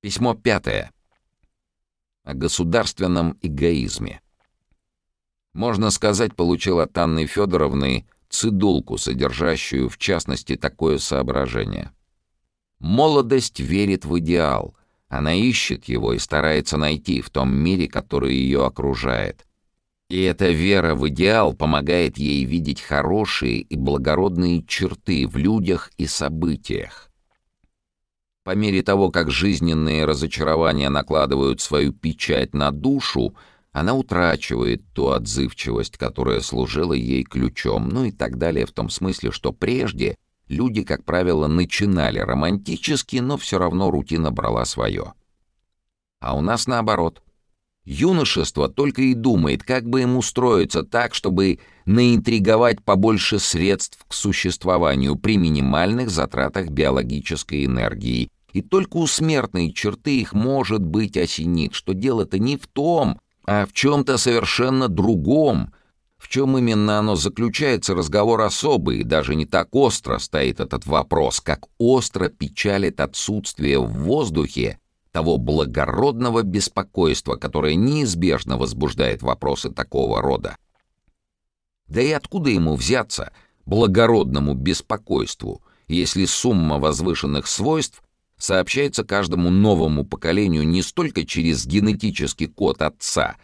Письмо пятое. О государственном эгоизме. Можно сказать, получил от Анны Федоровны цидулку, содержащую, в частности, такое соображение. Молодость верит в идеал. Она ищет его и старается найти в том мире, который ее окружает. И эта вера в идеал помогает ей видеть хорошие и благородные черты в людях и событиях. По мере того, как жизненные разочарования накладывают свою печать на душу, она утрачивает ту отзывчивость, которая служила ей ключом, ну и так далее, в том смысле, что прежде люди, как правило, начинали романтически, но все равно рутина брала свое. А у нас наоборот. Юношество только и думает, как бы им устроиться так, чтобы наинтриговать побольше средств к существованию при минимальных затратах биологической энергии. И только у смертной черты их, может быть, осенит, что дело-то не в том, а в чем-то совершенно другом. В чем именно оно заключается, разговор особый, и даже не так остро стоит этот вопрос, как остро печалит отсутствие в воздухе того благородного беспокойства, которое неизбежно возбуждает вопросы такого рода. Да и откуда ему взяться, благородному беспокойству, если сумма возвышенных свойств сообщается каждому новому поколению не столько через генетический код отца,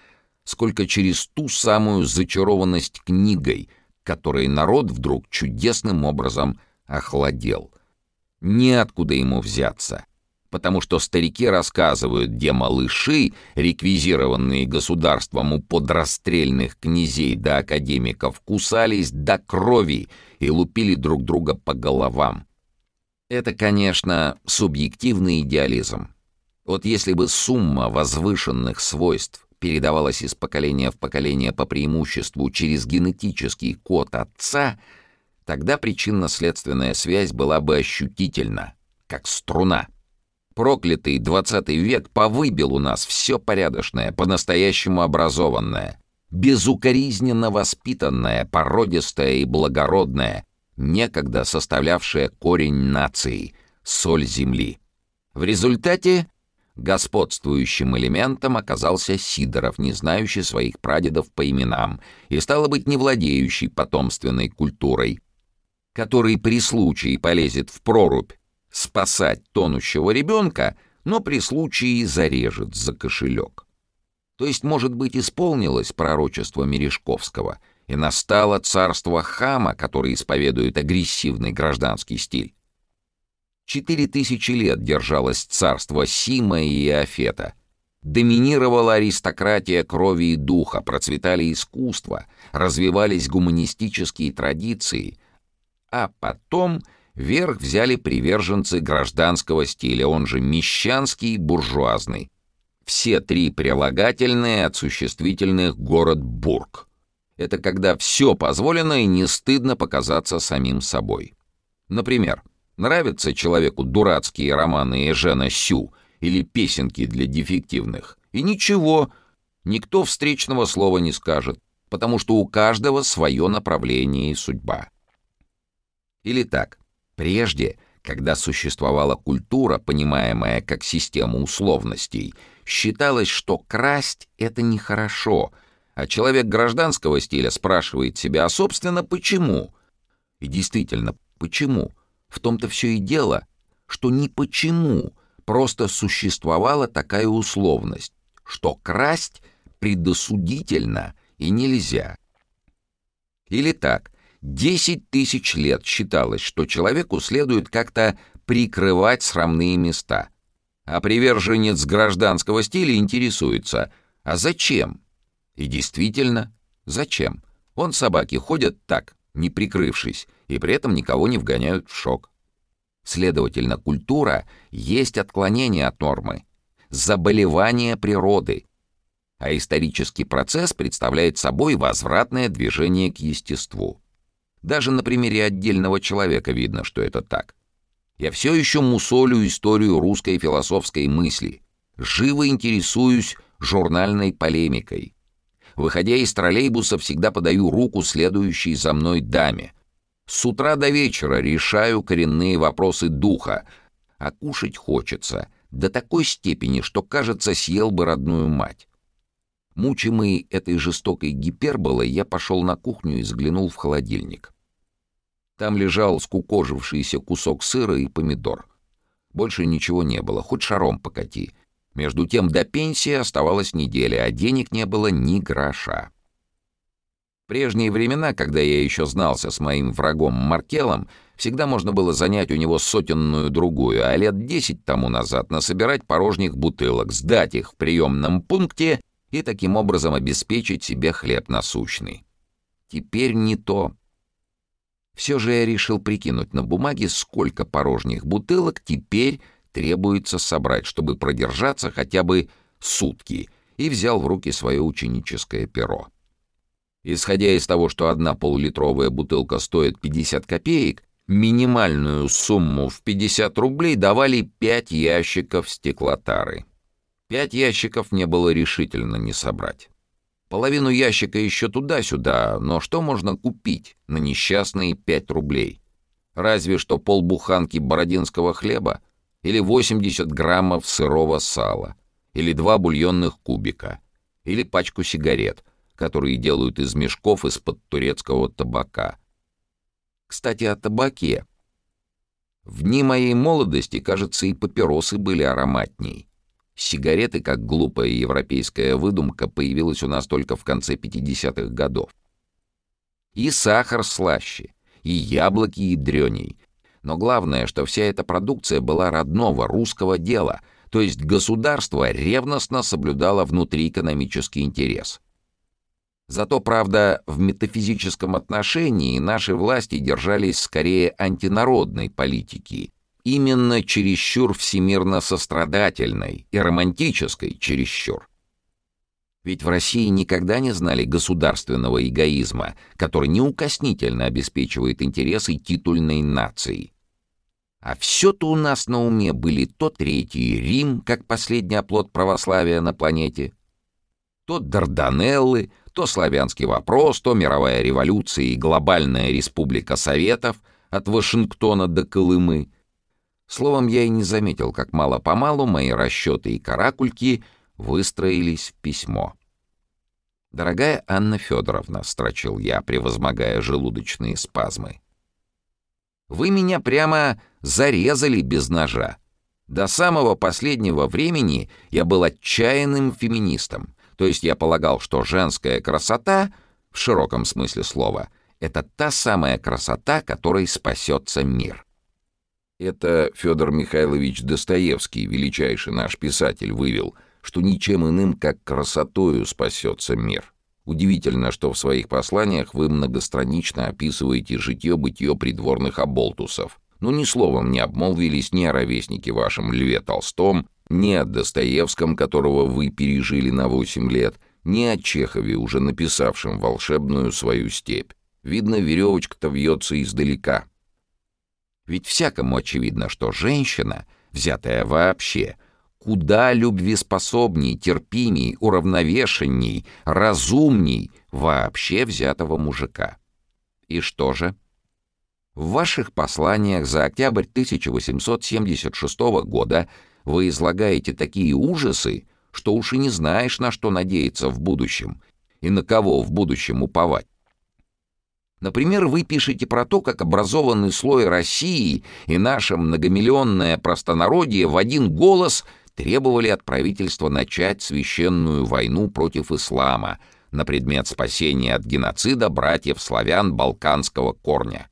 сколько через ту самую зачарованность книгой, которой народ вдруг чудесным образом охладел. Неоткуда ему взяться — потому что старики рассказывают, где малыши, реквизированные государством у подрастрельных князей да академиков, кусались до крови и лупили друг друга по головам. Это, конечно, субъективный идеализм. Вот если бы сумма возвышенных свойств передавалась из поколения в поколение по преимуществу через генетический код отца, тогда причинно-следственная связь была бы ощутительна, как струна. Проклятый двадцатый век повыбил у нас все порядочное, по-настоящему образованное, безукоризненно воспитанное, породистое и благородное, некогда составлявшее корень нации, соль земли. В результате господствующим элементом оказался Сидоров, не знающий своих прадедов по именам и, стало быть, не владеющий потомственной культурой, который при случае полезет в прорубь спасать тонущего ребенка, но при случае зарежет за кошелек. То есть, может быть, исполнилось пророчество Мережковского, и настало царство хама, который исповедует агрессивный гражданский стиль. Четыре тысячи лет держалось царство Сима и Иофета. Доминировала аристократия крови и духа, процветали искусства, развивались гуманистические традиции, а потом — Верх взяли приверженцы гражданского стиля, он же мещанский и буржуазный. Все три прилагательные от существительных «город Бург». Это когда все позволено и не стыдно показаться самим собой. Например, нравятся человеку дурацкие романы Эжена Сю или песенки для дефективных. И ничего, никто встречного слова не скажет, потому что у каждого свое направление и судьба. Или так. Прежде, когда существовала культура, понимаемая как система условностей, считалось, что красть — это нехорошо, а человек гражданского стиля спрашивает себя, а, собственно, почему? И действительно, почему? В том-то все и дело, что не почему, просто существовала такая условность, что красть предосудительно и нельзя. Или так, Десять тысяч лет считалось, что человеку следует как-то прикрывать срамные места. А приверженец гражданского стиля интересуется, а зачем? И действительно, зачем? Он собаки ходят так, не прикрывшись, и при этом никого не вгоняют в шок. Следовательно, культура есть отклонение от нормы, заболевание природы, а исторический процесс представляет собой возвратное движение к естеству. Даже на примере отдельного человека видно, что это так. Я все еще мусолю историю русской философской мысли, живо интересуюсь журнальной полемикой. Выходя из троллейбуса, всегда подаю руку следующей за мной даме. С утра до вечера решаю коренные вопросы духа, а кушать хочется, до такой степени, что, кажется, съел бы родную мать. Мучимый этой жестокой гиперболой, я пошел на кухню и заглянул в холодильник. Там лежал скукожившийся кусок сыра и помидор. Больше ничего не было, хоть шаром покати. Между тем до пенсии оставалась неделя, а денег не было ни гроша. Прежние времена, когда я еще знался с моим врагом Маркелом, всегда можно было занять у него сотенную другую, а лет десять тому назад насобирать порожних бутылок, сдать их в приемном пункте и таким образом обеспечить себе хлеб насущный. Теперь не то. Все же я решил прикинуть на бумаге, сколько порожних бутылок теперь требуется собрать, чтобы продержаться хотя бы сутки, и взял в руки свое ученическое перо. Исходя из того, что одна полулитровая бутылка стоит 50 копеек, минимальную сумму в 50 рублей давали 5 ящиков стеклотары. Пять ящиков не было решительно не собрать. Половину ящика еще туда-сюда, но что можно купить на несчастные 5 рублей? Разве что полбуханки бородинского хлеба или 80 граммов сырого сала, или два бульонных кубика, или пачку сигарет — которые делают из мешков из-под турецкого табака. Кстати, о табаке. В дни моей молодости, кажется, и папиросы были ароматней. Сигареты, как глупая европейская выдумка, появилась у нас только в конце 50-х годов. И сахар слаще, и яблоки ядреней. Но главное, что вся эта продукция была родного русского дела, то есть государство ревностно соблюдало внутриэкономический интерес — Зато, правда, в метафизическом отношении наши власти держались скорее антинародной политики, именно чересчур всемирно сострадательной и романтической чересчур. Ведь в России никогда не знали государственного эгоизма, который неукоснительно обеспечивает интересы титульной нации. А все-то у нас на уме были то Третий Рим, как последний оплот православия на планете, то Дарданеллы, то славянский вопрос, то мировая революция и глобальная республика Советов от Вашингтона до Колымы. Словом, я и не заметил, как мало-помалу мои расчеты и каракульки выстроились в письмо. «Дорогая Анна Федоровна», — строчил я, превозмогая желудочные спазмы, — «вы меня прямо зарезали без ножа. До самого последнего времени я был отчаянным феминистом. То есть я полагал, что женская красота, в широком смысле слова, это та самая красота, которой спасется мир. Это Федор Михайлович Достоевский, величайший наш писатель, вывел, что ничем иным, как красотою спасется мир. Удивительно, что в своих посланиях вы многостранично описываете житье-бытие придворных оболтусов, но ни словом не обмолвились ни о ровеснике вашем Льве Толстом, ни о Достоевском, которого вы пережили на восемь лет, ни о Чехове, уже написавшем волшебную свою степь. Видно, веревочка-то вьется издалека. Ведь всякому очевидно, что женщина, взятая вообще, куда любвеспособней, терпимей, уравновешенней, разумней вообще взятого мужика. И что же? В ваших посланиях за октябрь 1876 года вы излагаете такие ужасы, что уж и не знаешь, на что надеяться в будущем и на кого в будущем уповать. Например, вы пишете про то, как образованный слой России и наше многомиллионное простонародье в один голос требовали от правительства начать священную войну против ислама на предмет спасения от геноцида братьев-славян балканского корня.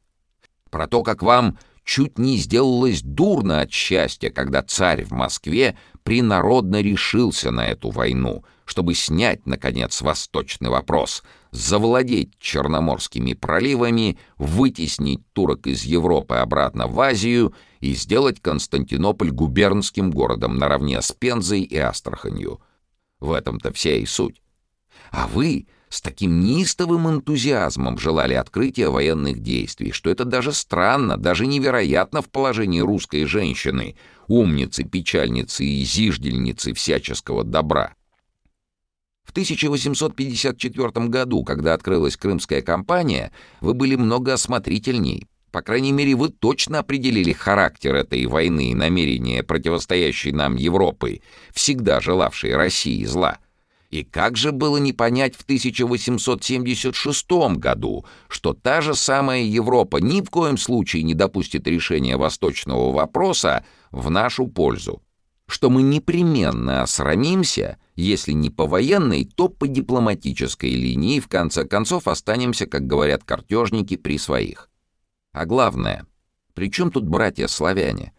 Про то, как вам чуть не сделалось дурно от счастья, когда царь в Москве принародно решился на эту войну, чтобы снять, наконец, восточный вопрос, завладеть Черноморскими проливами, вытеснить турок из Европы обратно в Азию и сделать Константинополь губернским городом наравне с Пензой и Астраханью. В этом-то вся и суть. А вы с таким неистовым энтузиазмом желали открытия военных действий, что это даже странно, даже невероятно в положении русской женщины, умницы, печальницы и зиждельницы всяческого добра. В 1854 году, когда открылась Крымская кампания, вы были много осмотрительней, По крайней мере, вы точно определили характер этой войны и намерения противостоящей нам Европы, всегда желавшей России зла. И как же было не понять в 1876 году, что та же самая Европа ни в коем случае не допустит решения восточного вопроса в нашу пользу? Что мы непременно осрамимся, если не по военной, то по дипломатической линии, в конце концов останемся, как говорят картежники, при своих. А главное, при чем тут братья-славяне?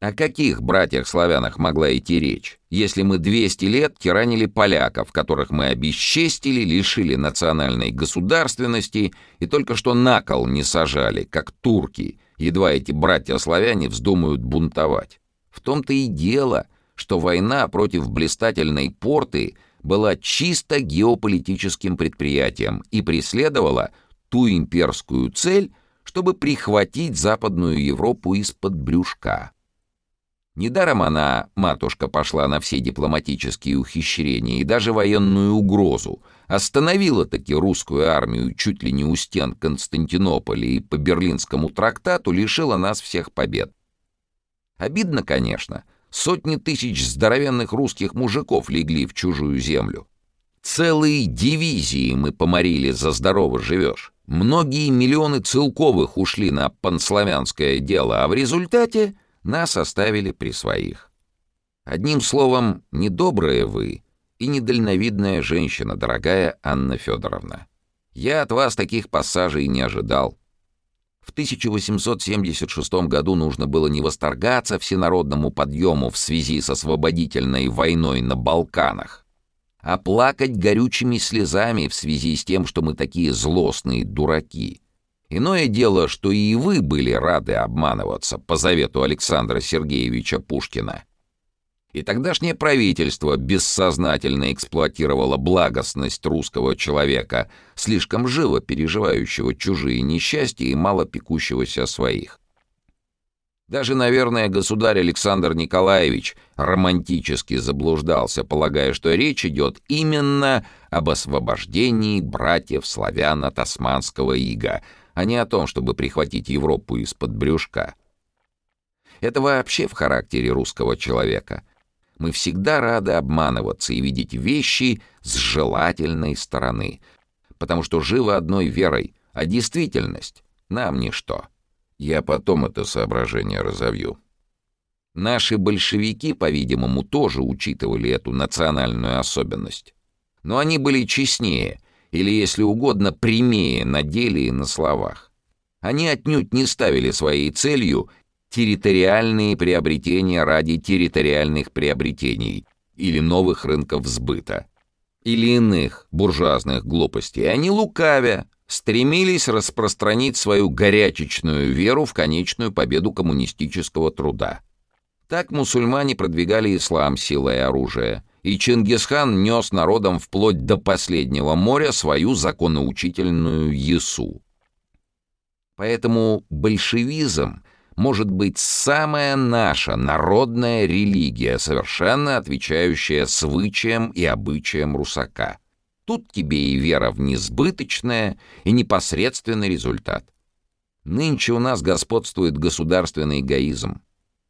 О каких братьях-славянах могла идти речь, если мы 200 лет тиранили поляков, которых мы обесчестили, лишили национальной государственности и только что на кол не сажали, как турки, едва эти братья-славяне вздумают бунтовать? В том-то и дело, что война против блистательной порты была чисто геополитическим предприятием и преследовала ту имперскую цель, чтобы прихватить Западную Европу из-под брюшка. Недаром она, матушка, пошла на все дипломатические ухищрения и даже военную угрозу, остановила таки русскую армию чуть ли не у стен Константинополя и по Берлинскому трактату лишила нас всех побед. Обидно, конечно, сотни тысяч здоровенных русских мужиков легли в чужую землю. Целые дивизии мы поморили за здорово живешь. Многие миллионы целковых ушли на панславянское дело, а в результате нас оставили при своих. Одним словом, недобрая вы и недальновидная женщина, дорогая Анна Федоровна. Я от вас таких пассажей не ожидал. В 1876 году нужно было не восторгаться всенародному подъему в связи с освободительной войной на Балканах, а плакать горючими слезами в связи с тем, что мы такие злостные дураки — Иное дело, что и вы были рады обманываться по завету Александра Сергеевича Пушкина. И тогдашнее правительство бессознательно эксплуатировало благостность русского человека, слишком живо переживающего чужие несчастья и мало пекущегося о своих. Даже, наверное, государь Александр Николаевич романтически заблуждался, полагая, что речь идет именно об освобождении братьев славян от османского ига — а не о том, чтобы прихватить Европу из-под брюшка. Это вообще в характере русского человека. Мы всегда рады обманываться и видеть вещи с желательной стороны, потому что живы одной верой, а действительность нам ничто. Я потом это соображение разовью. Наши большевики, по-видимому, тоже учитывали эту национальную особенность. Но они были честнее — или, если угодно, прямее на деле и на словах. Они отнюдь не ставили своей целью территориальные приобретения ради территориальных приобретений или новых рынков сбыта, или иных буржуазных глупостей. Они лукавя стремились распространить свою горячечную веру в конечную победу коммунистического труда. Так мусульмане продвигали ислам силой оружия – и Чингисхан нес народам вплоть до последнего моря свою законоучительную Ясу. Поэтому большевизм может быть самая наша народная религия, совершенно отвечающая свычаям и обычаям русака. Тут тебе и вера в несбыточное, и непосредственный результат. Нынче у нас господствует государственный эгоизм.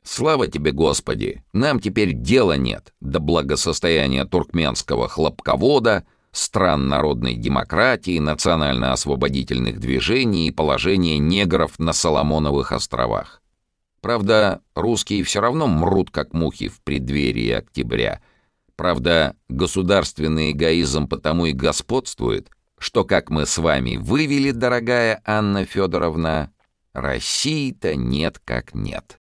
Слава тебе, Господи! Нам теперь дела нет до благосостояния туркменского хлопковода, стран народной демократии, национально-освободительных движений и положения негров на Соломоновых островах. Правда, русские все равно мрут, как мухи в преддверии октября. Правда, государственный эгоизм потому и господствует, что, как мы с вами вывели, дорогая Анна Федоровна, России-то нет как нет.